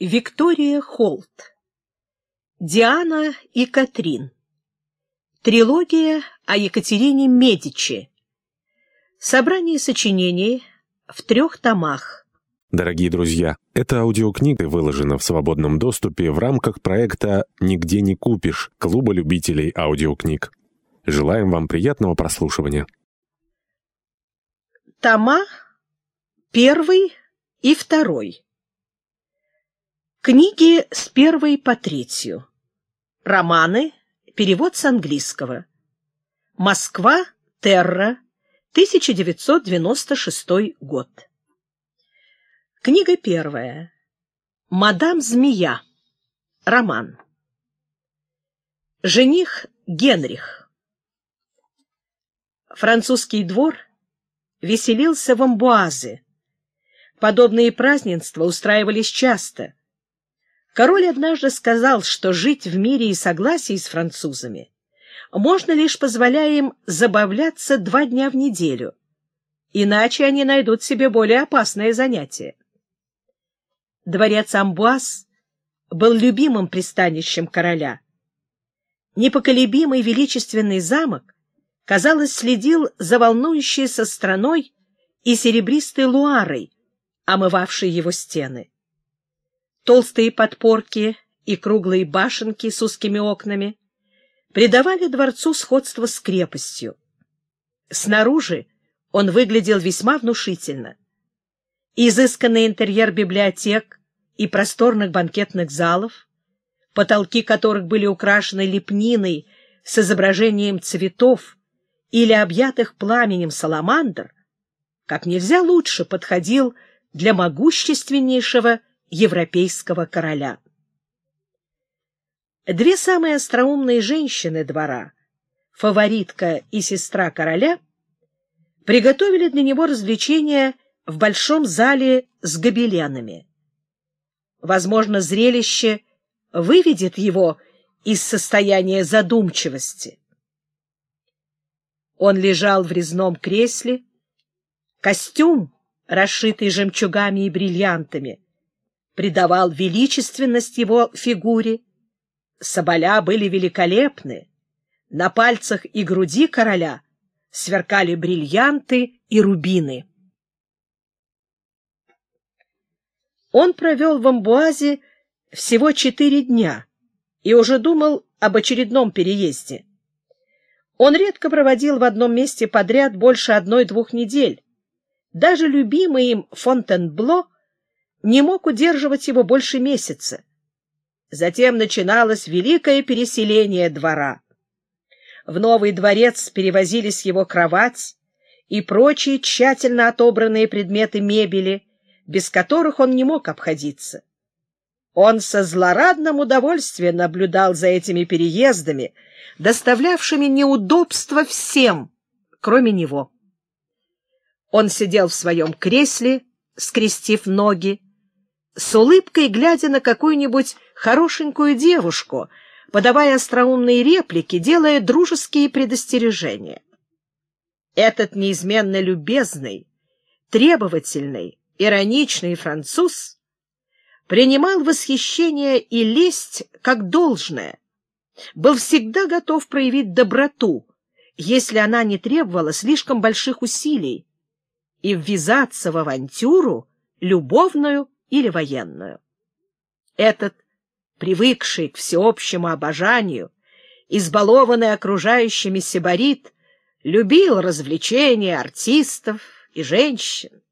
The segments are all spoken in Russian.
Виктория Холт. Диана и Катрин. Трилогия о Екатерине Медичи. Собрание сочинений в трех томах. Дорогие друзья, эта аудиокнига выложена в свободном доступе в рамках проекта «Нигде не купишь» Клуба любителей аудиокниг. Желаем вам приятного прослушивания. Тома первый и второй. Книги с первой по третью. Романы. Перевод с английского. Москва. Терра. 1996 год. Книга первая. Мадам Змея. Роман. Жених Генрих. Французский двор веселился в амбуазе. Подобные празднества устраивались часто — Король однажды сказал, что жить в мире и согласии с французами можно лишь позволяя им забавляться два дня в неделю, иначе они найдут себе более опасное занятие. Дворец Амбуаз был любимым пристанищем короля. Непоколебимый величественный замок, казалось, следил за волнующейся страной и серебристой луарой, омывавшей его стены толстые подпорки и круглые башенки с узкими окнами придавали дворцу сходство с крепостью. Снаружи он выглядел весьма внушительно. Изысканный интерьер библиотек и просторных банкетных залов, потолки которых были украшены лепниной с изображением цветов или объятых пламенем саламандр, как нельзя лучше подходил для могущественнейшего европейского короля. Две самые остроумные женщины двора, фаворитка и сестра короля, приготовили для него развлечения в большом зале с гобеленами. Возможно, зрелище выведет его из состояния задумчивости. Он лежал в резном кресле, костюм, расшитый жемчугами и бриллиантами, придавал величественность его фигуре. Соболя были великолепны. На пальцах и груди короля сверкали бриллианты и рубины. Он провел в Амбуазе всего четыре дня и уже думал об очередном переезде. Он редко проводил в одном месте подряд больше одной-двух недель. Даже любимый им Фонтенбло не мог удерживать его больше месяца. Затем начиналось великое переселение двора. В новый дворец перевозились его кровать и прочие тщательно отобранные предметы мебели, без которых он не мог обходиться. Он со злорадным удовольствием наблюдал за этими переездами, доставлявшими неудобства всем, кроме него. Он сидел в своем кресле, скрестив ноги, с улыбкой глядя на какую-нибудь хорошенькую девушку, подавая остроумные реплики, делая дружеские предостережения. Этот неизменно любезный, требовательный, ироничный француз принимал восхищение и лесть как должное, был всегда готов проявить доброту, если она не требовала слишком больших усилий, и ввязаться в авантюру, любовную или военную. Этот, привыкший к всеобщему обожанию, избалованный окружающими сибарит, любил развлечения артистов и женщин.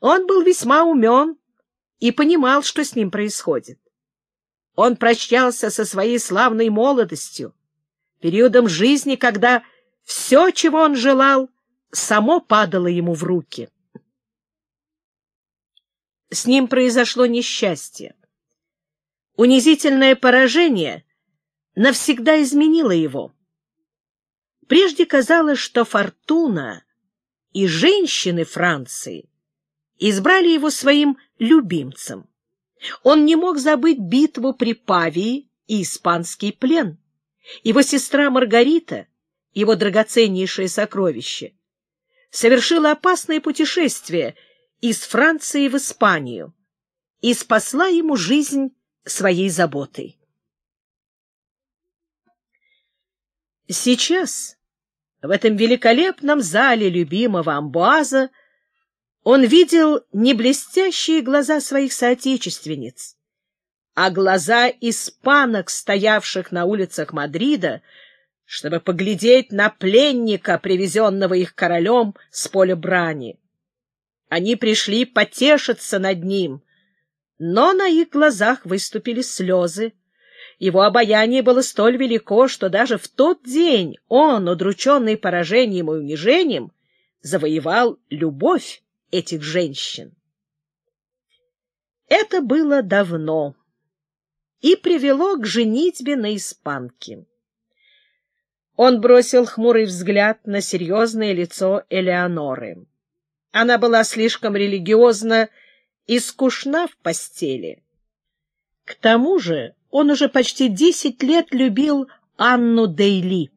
Он был весьма умен и понимал, что с ним происходит. Он прощался со своей славной молодостью, периодом жизни, когда все, чего он желал, само падало ему в руки. С ним произошло несчастье. Унизительное поражение навсегда изменило его. Прежде казалось, что фортуна и женщины Франции избрали его своим любимцем. Он не мог забыть битву при Павии и испанский плен. Его сестра Маргарита, его драгоценнейшее сокровище, совершила опасное путешествие из Франции в Испанию и спасла ему жизнь своей заботой. Сейчас, в этом великолепном зале любимого амбуаза, он видел не блестящие глаза своих соотечественниц, а глаза испанок, стоявших на улицах Мадрида, чтобы поглядеть на пленника, привезенного их королем с поля брани. Они пришли потешиться над ним, но на их глазах выступили слезы. Его обаяние было столь велико, что даже в тот день он, удрученный поражением и унижением, завоевал любовь этих женщин. Это было давно и привело к женитьбе на испанке. Он бросил хмурый взгляд на серьезное лицо Элеоноры. Она была слишком религиозна и скучна в постели. К тому же он уже почти десять лет любил Анну Дейли.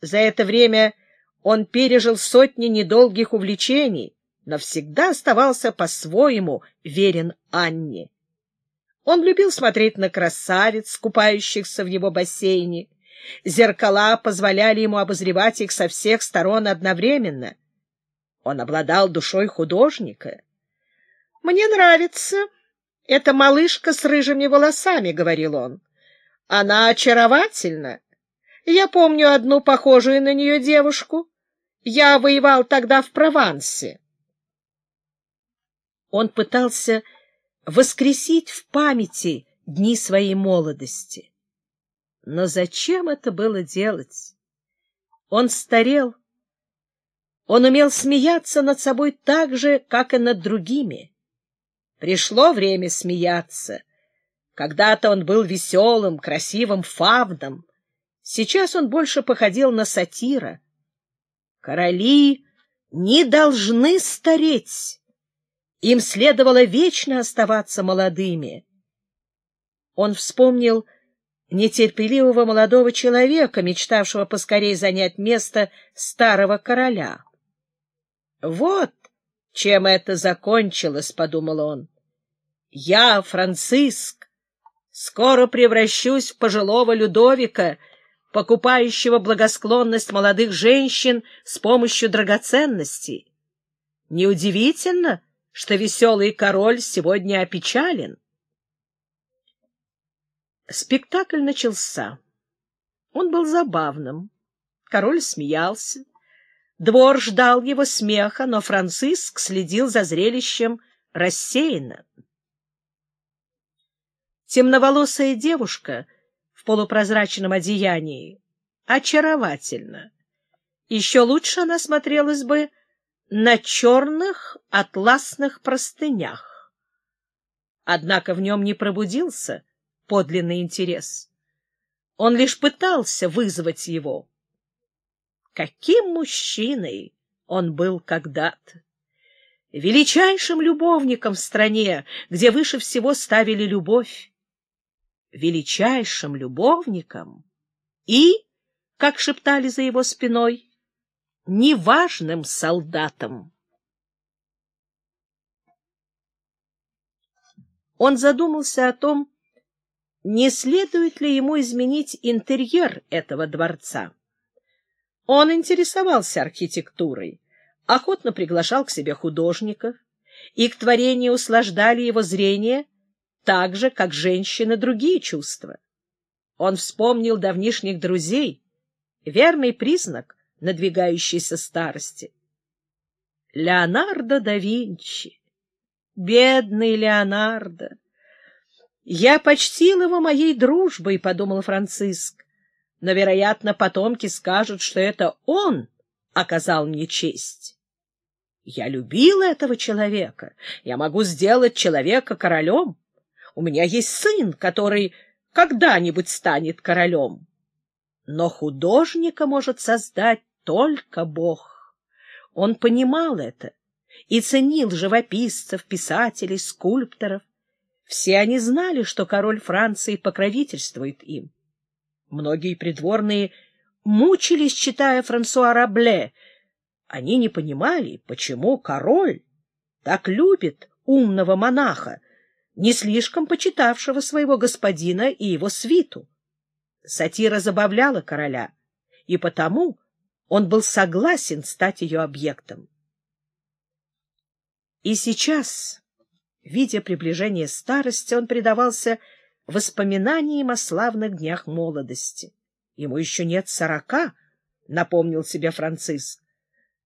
За это время он пережил сотни недолгих увлечений, но всегда оставался по-своему верен Анне. Он любил смотреть на красавиц, купающихся в его бассейне. Зеркала позволяли ему обозревать их со всех сторон одновременно. Он обладал душой художника. «Мне нравится эта малышка с рыжими волосами», — говорил он. «Она очаровательна. Я помню одну похожую на нее девушку. Я воевал тогда в Провансе». Он пытался воскресить в памяти дни своей молодости. Но зачем это было делать? Он старел. Он умел смеяться над собой так же, как и над другими. Пришло время смеяться. Когда-то он был веселым, красивым фавном. Сейчас он больше походил на сатира. Короли не должны стареть. Им следовало вечно оставаться молодыми. Он вспомнил нетерпеливого молодого человека, мечтавшего поскорее занять место старого короля. «Вот чем это закончилось», — подумал он. «Я, Франциск, скоро превращусь в пожилого Людовика, покупающего благосклонность молодых женщин с помощью драгоценностей. Неудивительно, что веселый король сегодня опечален. Спектакль начался. Он был забавным. Король смеялся. Двор ждал его смеха, но Франциск следил за зрелищем рассеянно. Темноволосая девушка в полупрозрачном одеянии очаровательна. Еще лучше она смотрелась бы на черных атласных простынях. Однако в нем не пробудился подлинный интерес. Он лишь пытался вызвать его. Каким мужчиной он был когда-то! Величайшим любовником в стране, где выше всего ставили любовь. Величайшим любовником и, как шептали за его спиной, неважным солдатом. Он задумался о том, не следует ли ему изменить интерьер этого дворца. Он интересовался архитектурой, охотно приглашал к себе художников, и к творению услаждали его зрение так же, как женщины другие чувства. Он вспомнил давнишних друзей, верный признак надвигающейся старости. Леонардо да Винчи, бедный Леонардо! Я почтил его моей дружбой, — подумал Франциск, но, вероятно, потомки скажут, что это он оказал мне честь. Я любил этого человека, я могу сделать человека королем. У меня есть сын, который когда-нибудь станет королем. Но художника может создать только Бог. Он понимал это и ценил живописцев, писателей, скульпторов. Все они знали, что король Франции покровительствует им. Многие придворные мучились, читая Франсуа Рабле. Они не понимали, почему король так любит умного монаха, не слишком почитавшего своего господина и его свиту. Сатира забавляла короля, и потому он был согласен стать ее объектом. И сейчас, видя приближение старости, он предавался воспоминаниям о славных днях молодости. Ему еще нет сорока, — напомнил себе Франциск.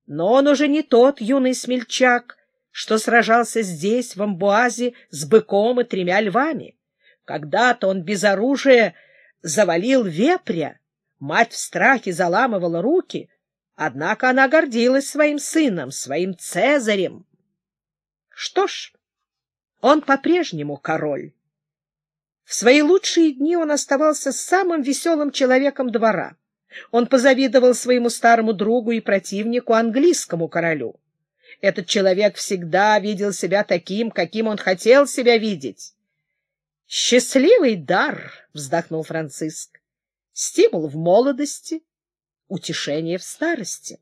Но он уже не тот юный смельчак, что сражался здесь, в Амбуазе, с быком и тремя львами. Когда-то он без оружия завалил вепря, мать в страхе заламывала руки, однако она гордилась своим сыном, своим Цезарем. Что ж, он по-прежнему король. В свои лучшие дни он оставался самым веселым человеком двора. Он позавидовал своему старому другу и противнику, английскому королю. Этот человек всегда видел себя таким, каким он хотел себя видеть. «Счастливый дар!» — вздохнул Франциск. «Стимул в молодости, утешение в старости».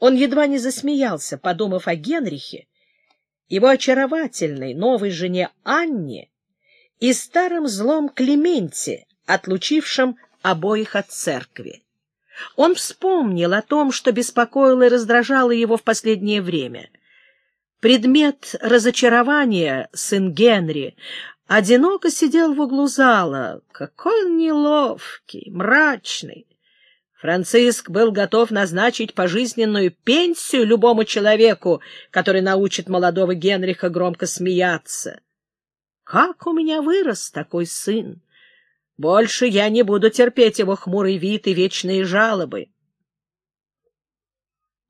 Он едва не засмеялся, подумав о Генрихе, его очаровательной новой жене Анне и старом злом Клементе, отлучившем обоих от церкви. Он вспомнил о том, что беспокоило и раздражало его в последнее время. Предмет разочарования, сын Генри, одиноко сидел в углу зала. Какой он неловкий, мрачный. Франциск был готов назначить пожизненную пенсию любому человеку, который научит молодого Генриха громко смеяться. «Как у меня вырос такой сын! Больше я не буду терпеть его хмурый вид и вечные жалобы.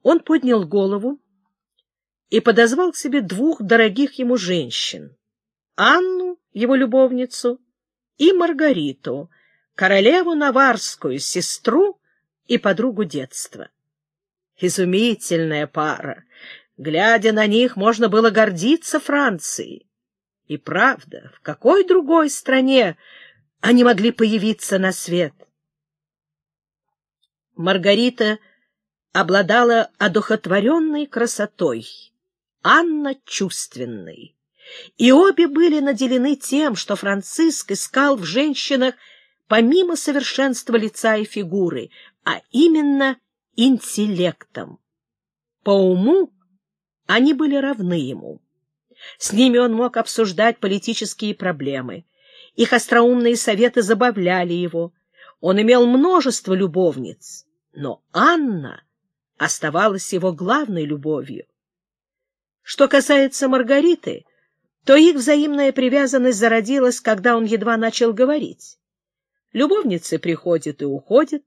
Он поднял голову и подозвал к себе двух дорогих ему женщин — Анну, его любовницу, и Маргариту, королеву Наварскую, сестру и подругу детства. Изумительная пара! Глядя на них, можно было гордиться Францией. И правда, в какой другой стране они могли появиться на свет. Маргарита обладала одухотворенной красотой, Анна — чувственной. И обе были наделены тем, что Франциск искал в женщинах помимо совершенства лица и фигуры, а именно интеллектом. По уму они были равны ему. С ними он мог обсуждать политические проблемы, их остроумные советы забавляли его. Он имел множество любовниц, но Анна оставалась его главной любовью. Что касается Маргариты, то их взаимная привязанность зародилась, когда он едва начал говорить. Любовницы приходят и уходят,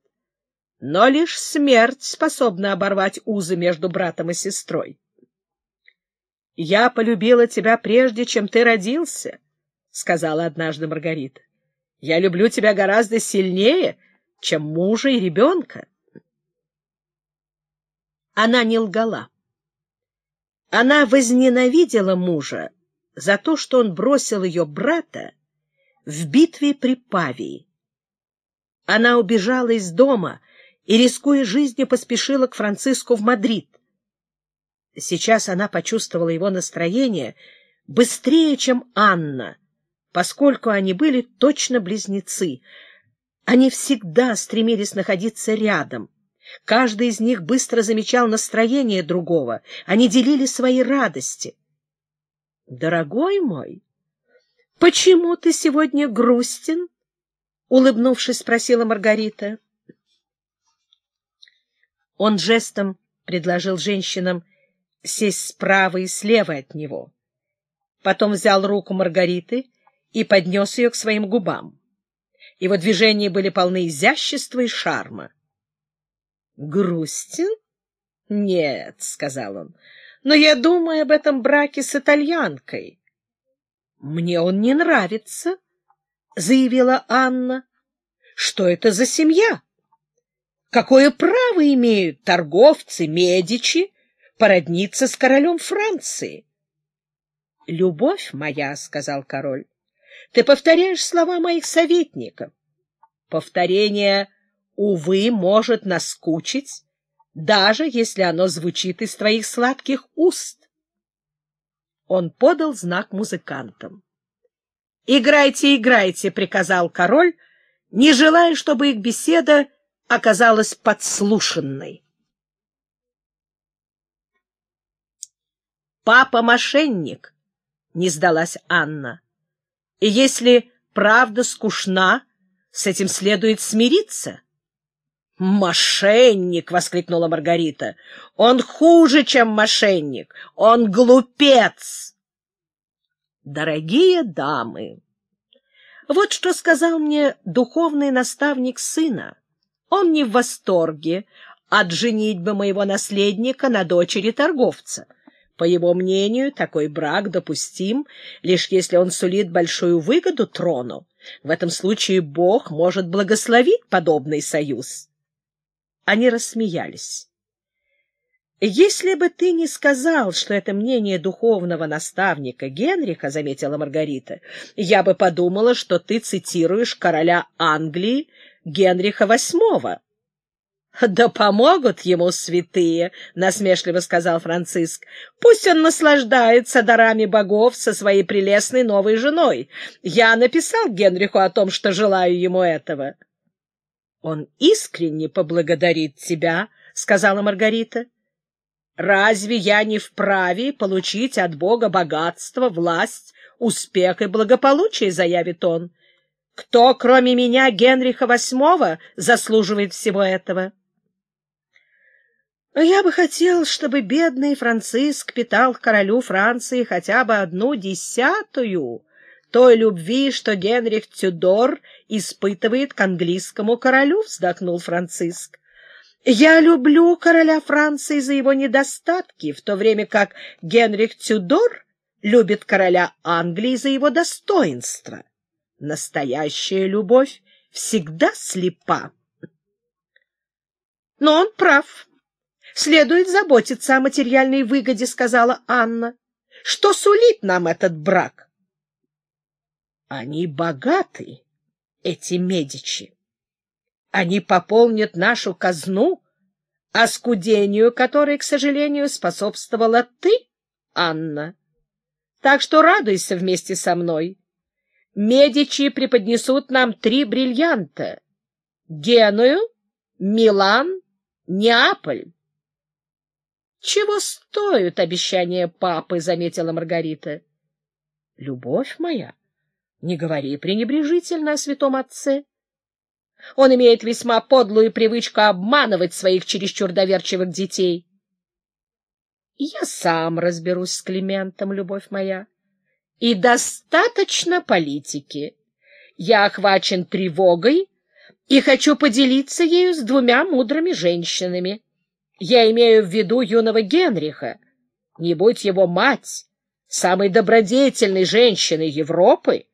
но лишь смерть способна оборвать узы между братом и сестрой. «Я полюбила тебя прежде, чем ты родился», — сказала однажды Маргарита. — Я люблю тебя гораздо сильнее, чем мужа и ребенка. Она не лгала. Она возненавидела мужа за то, что он бросил ее брата в битве при Павии. Она убежала из дома и, рискуя жизнью, поспешила к Франциску в Мадрид. Сейчас она почувствовала его настроение быстрее, чем Анна — поскольку они были точно близнецы. Они всегда стремились находиться рядом. Каждый из них быстро замечал настроение другого. Они делили свои радости. — Дорогой мой, почему ты сегодня грустен? — улыбнувшись, спросила Маргарита. Он жестом предложил женщинам сесть справа и слева от него. Потом взял руку Маргариты и поднес ее к своим губам. Его движения были полны изящества и шарма. — Грустин? — Нет, — сказал он, — но я думаю об этом браке с итальянкой. — Мне он не нравится, — заявила Анна. — Что это за семья? Какое право имеют торговцы Медичи породниться с королем Франции? — Любовь моя, — сказал король, ты повторяешь слова моих советников. Повторение, увы, может наскучить, даже если оно звучит из твоих сладких уст. Он подал знак музыкантам. «Играйте, играйте!» — приказал король, не желая, чтобы их беседа оказалась подслушанной. «Папа мошенник!» — не сдалась Анна. «И если правда скучна, с этим следует смириться». «Мошенник!» — воскликнула Маргарита. «Он хуже, чем мошенник! Он глупец!» «Дорогие дамы!» Вот что сказал мне духовный наставник сына. Он не в восторге от женитьбы моего наследника на дочери торговца. По его мнению, такой брак допустим, лишь если он сулит большую выгоду трону. В этом случае Бог может благословить подобный союз. Они рассмеялись. «Если бы ты не сказал, что это мнение духовного наставника Генриха, — заметила Маргарита, — я бы подумала, что ты цитируешь короля Англии Генриха VIII». «Да помогут ему святые!» — насмешливо сказал Франциск. «Пусть он наслаждается дарами богов со своей прелестной новой женой. Я написал Генриху о том, что желаю ему этого». «Он искренне поблагодарит тебя», — сказала Маргарита. «Разве я не вправе получить от Бога богатство, власть, успех и благополучие?» — заявит он. «Кто, кроме меня, Генриха VIII, заслуживает всего этого?» «Я бы хотел, чтобы бедный Франциск питал королю Франции хотя бы одну десятую той любви, что Генрих Тюдор испытывает к английскому королю, вздохнул Франциск. Я люблю короля Франции за его недостатки, в то время как Генрих Тюдор любит короля Англии за его достоинство. Настоящая любовь всегда слепа. Но он прав. Следует заботиться о материальной выгоде, сказала Анна. Что сулит нам этот брак? Они богаты, эти Медичи. Они пополнят нашу казну, оскудению которой, к сожалению, способствовала ты, Анна. Так что радуйся вместе со мной. Медичи преподнесут нам три бриллианта — Геную, Милан, Неаполь. — Чего стоят обещания папы? — заметила Маргарита. — Любовь моя, — не говори пренебрежительно о святом отце. Он имеет весьма подлую привычку обманывать своих чересчур доверчивых детей. Я сам разберусь с Климентом, любовь моя. И достаточно политики. Я охвачен тревогой и хочу поделиться ею с двумя мудрыми женщинами. Я имею в виду юного Генриха. Не будь его мать, самой добродетельной женщиной Европы,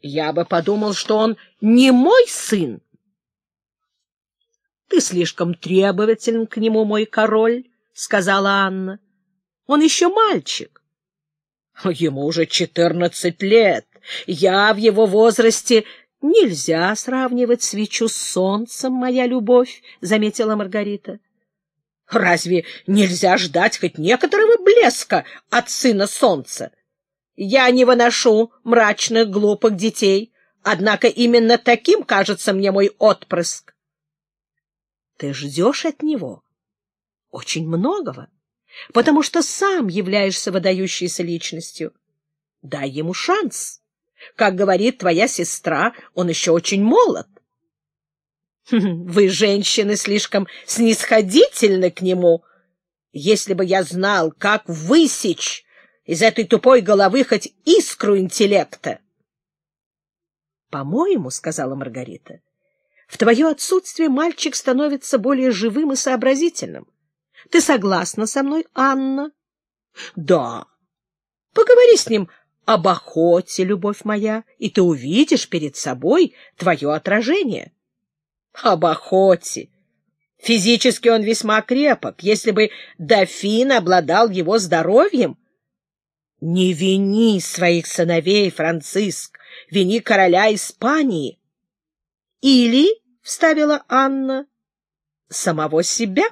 я бы подумал, что он не мой сын. — Ты слишком требователен к нему, мой король, — сказала Анна. — Он еще мальчик. — Ему уже четырнадцать лет. Я в его возрасте... — Нельзя сравнивать свечу с солнцем, моя любовь, — заметила Маргарита. — Разве нельзя ждать хоть некоторого блеска от сына солнца? — я не выношу мрачных, глупых детей, однако именно таким кажется мне мой отпрыск. Ты ждешь от него очень многого, потому что сам являешься выдающейся личностью. Дай ему шанс. Как говорит твоя сестра, он еще очень молод. Вы, женщины, слишком снисходительны к нему. Если бы я знал, как высечь из этой тупой головы хоть искру интеллекта. — По-моему, — сказала Маргарита, — в твое отсутствие мальчик становится более живым и сообразительным. Ты согласна со мной, Анна? — Да. Поговори с ним об охоте, любовь моя, и ты увидишь перед собой твое отражение. — Об охоте! Физически он весьма крепок. Если бы дофин обладал его здоровьем, не вини своих сыновей, Франциск, вини короля Испании. Или, — вставила Анна, — самого себя.